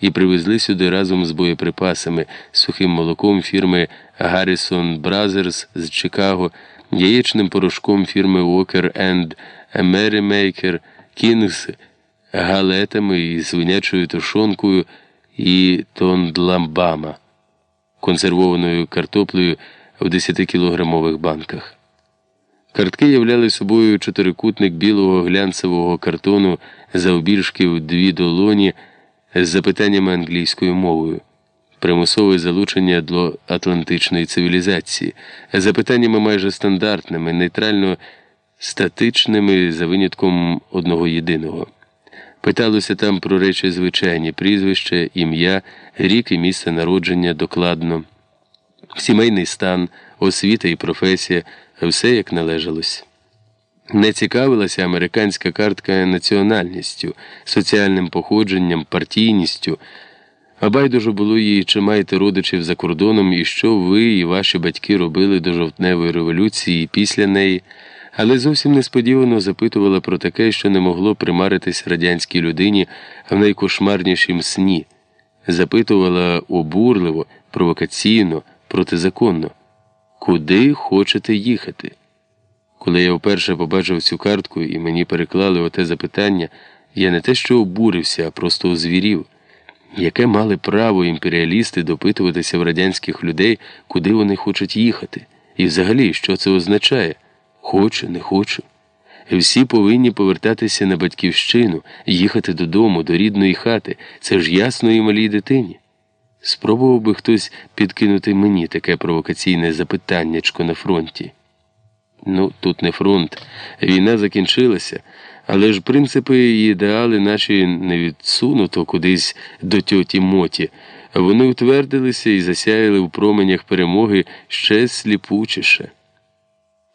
і привезли сюди разом з боєприпасами, сухим молоком фірми Гаррісон Бразерс з Чикаго, яєчним порошком фірми Walker Енд Merrymaker, Кінгс, галетами і свинячою тушонкою і тондламбама, консервованою картоплею в 10-кілограмових банках. Картки являли собою чотирикутник білого глянцевого картону завбільшки в дві долоні з запитаннями англійською мовою, примусове залучення до атлантичної цивілізації, запитаннями майже стандартними, нейтрально статичними за винятком одного єдиного. Питалося там про речі звичайні, прізвище, ім'я, рік і місце народження докладно, сімейний стан, освіта і професія, все як належалось. Не цікавилася американська картка національністю, соціальним походженням, партійністю, а байдуже було їй, чи маєте родичів за кордоном, і що ви і ваші батьки робили до жовтневої революції і після неї. Але зовсім несподівано запитувала про таке, що не могло примаритись радянській людині в найкошмарнішім сні, запитувала обурливо, провокаційно, протизаконно, куди хочете їхати? Коли я вперше побачив цю картку і мені переклали оте запитання, я не те, що обурився, а просто озвірів. Яке мали право імперіалісти допитуватися в радянських людей, куди вони хочуть їхати? І взагалі, що це означає? Хочу, не хочу. Всі повинні повертатися на батьківщину, їхати додому, до рідної хати. Це ж ясно і малій дитині. Спробував би хтось підкинути мені таке провокаційне запитаннячко на фронті. Ну, тут не фронт. Війна закінчилася, але ж принципи і ідеали наші не відсунуто кудись до тьоті Моті. Вони утвердилися і засяяли в променях перемоги ще сліпучіше.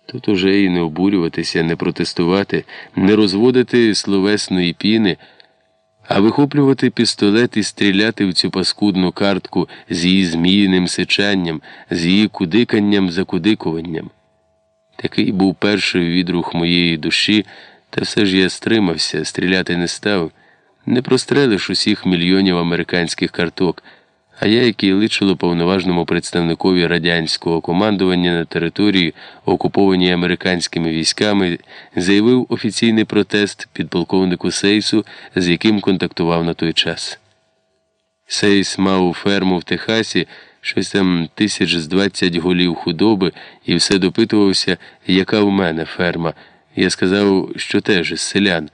Тут уже і не обурюватися, не протестувати, не розводити словесної піни, а вихоплювати пістолет і стріляти в цю паскудну картку з її зміїним сичанням, з її кудиканням закудикуванням. Такий був перший відрух моєї душі, та все ж я стримався, стріляти не став, не прострелиш усіх мільйонів американських карток. А я, який личило повноважному представникові радянського командування на території, окупованій американськими військами, заявив офіційний протест підполковнику Сейсу, з яким контактував на той час. Сейс мав ферму в Техасі, щось там тисяч з двадцять голів худоби, і все допитувався, яка в мене ферма. Я сказав, що теж із селян.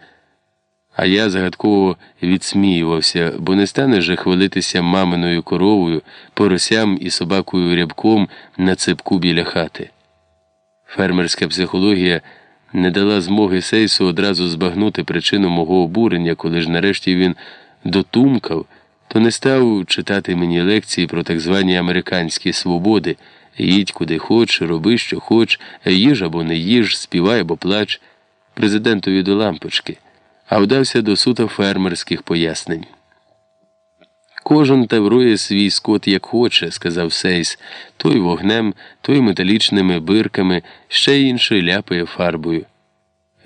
А я загадково відсміювався, бо не стане же хвалитися маминою коровою, поросям і собакою рябком на цепку біля хати. Фермерська психологія не дала змоги Сейсу одразу збагнути причину мого обурення, коли ж нарешті він дотумкав, то не став читати мені лекції про так звані американські свободи їдь куди хоч, роби, що хоч, їж або не їж, співай або плач, президентові до лампочки а вдався до суто фермерських пояснень. Кожен таврує свій скот як хоче, сказав Сейс, той вогнем, той металічними бирками, ще інший ляпає фарбою.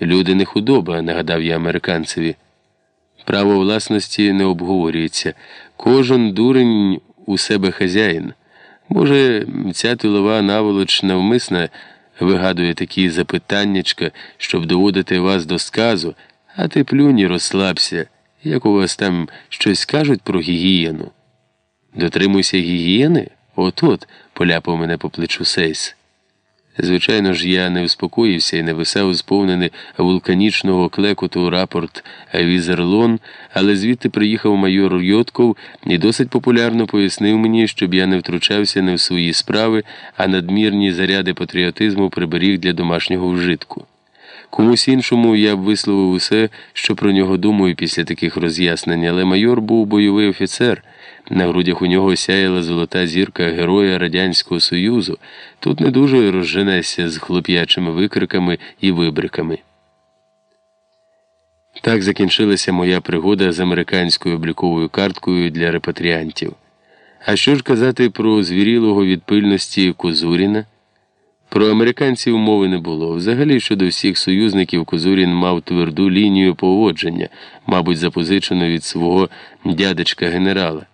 Люди не худоба, нагадав я американцеві. Право власності не обговорюється. Кожен дурень у себе хазяїн. Може, ця тилова наволоч навмисна вигадує такі запитаннячка, щоб доводити вас до сказу. А ти плюні розслабся, як у вас там щось кажуть про гігієну. Дотримуйся гігієни? От от, поляпав мене по плечу Сейс. Звичайно ж, я не успокоївся і не висав сповнений вулканічного клекоту рапорт Візерлон, але звідти приїхав майор Йотков і досить популярно пояснив мені, щоб я не втручався не в свої справи, а надмірні заряди патріотизму приберіг для домашнього вжитку. Комусь іншому я б висловив усе, що про нього думаю після таких роз'яснень, але майор був бойовий офіцер. На грудях у нього сяяла золота зірка Героя Радянського Союзу. Тут не дуже розженешся з хлоп'ячими викриками і вибриками. Так закінчилася моя пригода з американською обліковою карткою для репатріантів. А що ж казати про звірілого від пильності Козуріна? Про американців мови не було. Взагалі, щодо всіх союзників, Козурін мав тверду лінію поводження, мабуть, запозичену від свого дядечка генерала.